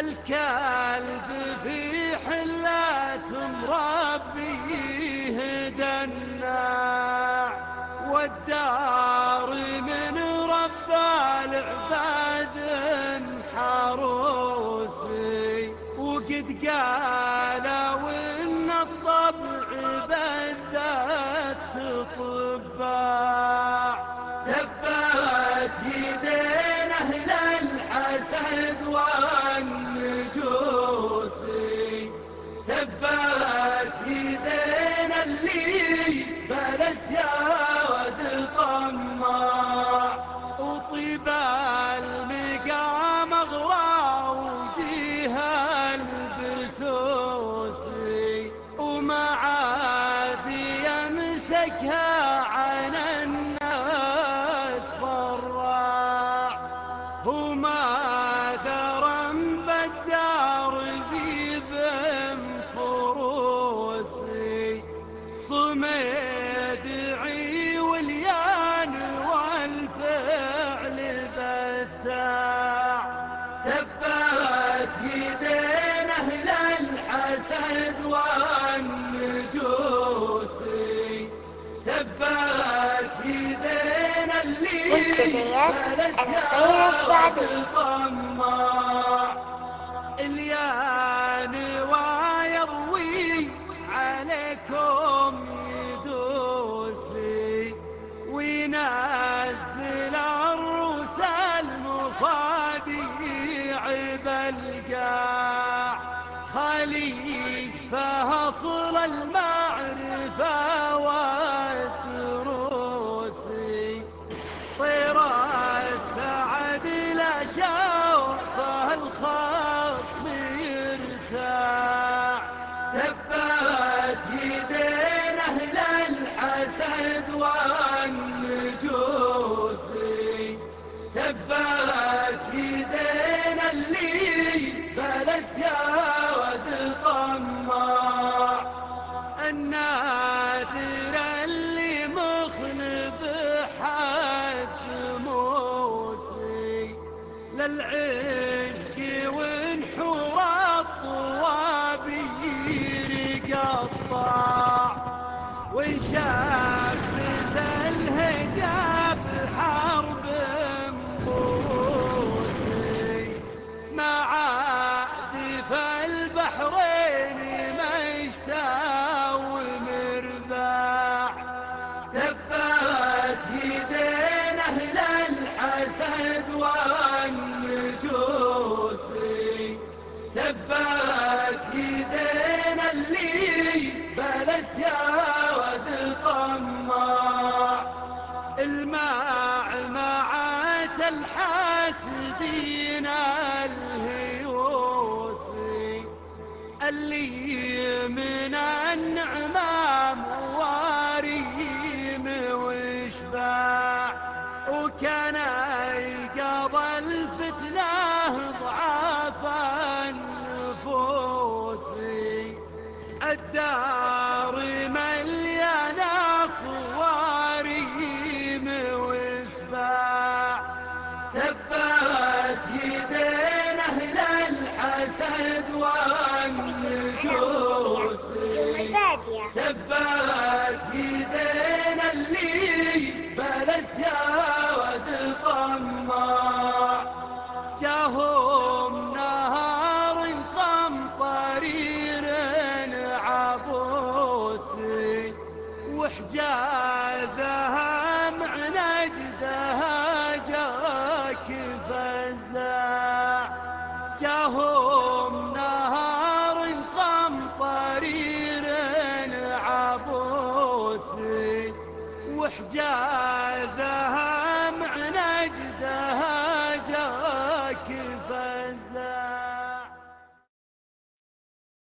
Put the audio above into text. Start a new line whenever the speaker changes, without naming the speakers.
الكلب في حلات مربيه دناع والدار من رب العباد حروسي وقد قالوا ان الطبع بدت طباع
الخير السعدي.
طماع اليان ويضوي عليكم يدوسي وينزل الروس المصاديع بالقاع خليفة أصل المعرفة المعمعة الحاسدين الهيوسي. اللي من النعمام واريم وشباع وكان يقضى الفتنة ضعاف النفوسي الدار والنجوسي
بادية
تبات يدين اللي بلس يا ود طماع جاهم نهار قمطرير عبوسي وحجازها مع نجدها جاك فزاع جاهم وحجازها مع نجدها